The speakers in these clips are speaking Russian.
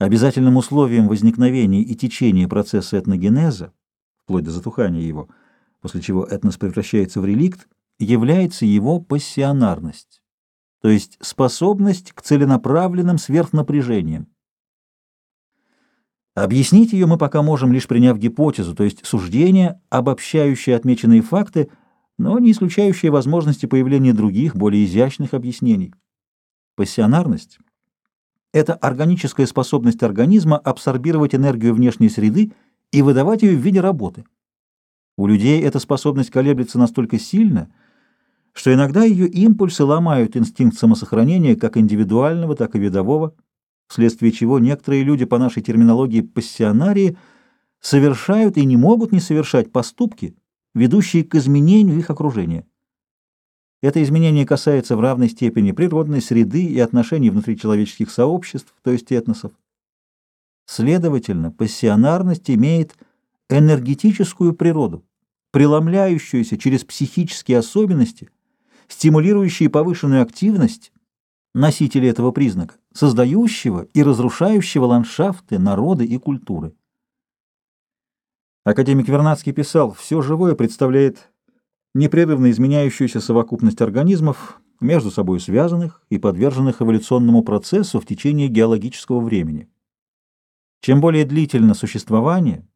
Обязательным условием возникновения и течения процесса этногенеза, вплоть до затухания его, после чего этнос превращается в реликт, является его пассионарность, то есть способность к целенаправленным сверхнапряжениям. Объяснить ее мы пока можем, лишь приняв гипотезу, то есть суждение, обобщающее отмеченные факты, но не исключающее возможности появления других, более изящных объяснений. Пассионарность – это органическая способность организма абсорбировать энергию внешней среды и выдавать ее в виде работы. У людей эта способность колеблется настолько сильно, что иногда ее импульсы ломают инстинкт самосохранения как индивидуального, так и видового, вследствие чего некоторые люди по нашей терминологии пассионарии совершают и не могут не совершать поступки, ведущие к изменению их окружения. Это изменение касается в равной степени природной среды и отношений внутри человеческих сообществ, то есть этносов. Следовательно, пассионарность имеет энергетическую природу, преломляющуюся через психические особенности, стимулирующие повышенную активность носителей этого признака, создающего и разрушающего ландшафты, народы и культуры. Академик Вернадский писал, все живое представляет непрерывно изменяющуюся совокупность организмов, между собой связанных и подверженных эволюционному процессу в течение геологического времени. Чем более длительно существование,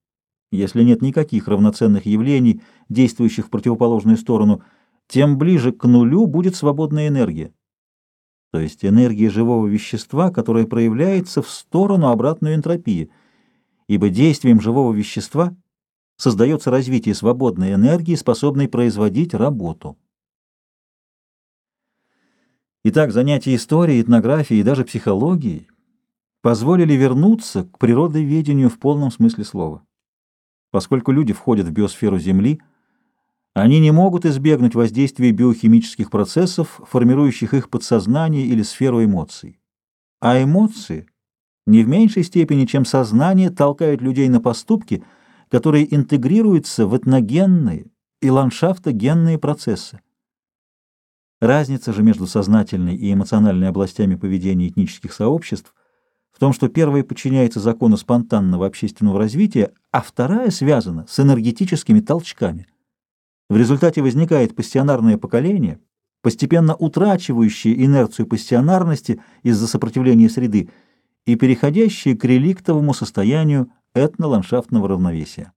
если нет никаких равноценных явлений, действующих в противоположную сторону, тем ближе к нулю будет свободная энергия, то есть энергия живого вещества, которая проявляется в сторону обратной энтропии, ибо действием живого вещества создается развитие свободной энергии, способной производить работу. Итак, занятия историей, этнографией и даже психологией позволили вернуться к природоведению в полном смысле слова. Поскольку люди входят в биосферу Земли, они не могут избегнуть воздействия биохимических процессов, формирующих их подсознание или сферу эмоций. А эмоции не в меньшей степени, чем сознание, толкают людей на поступки – которые интегрируются в этногенные и ландшафтогенные процессы. Разница же между сознательной и эмоциональной областями поведения этнических сообществ в том, что первая подчиняется закону спонтанного общественного развития, а вторая связана с энергетическими толчками. В результате возникает пассионарное поколение, постепенно утрачивающее инерцию пассионарности из-за сопротивления среды и переходящее к реликтовому состоянию этноландшафтного равновесия.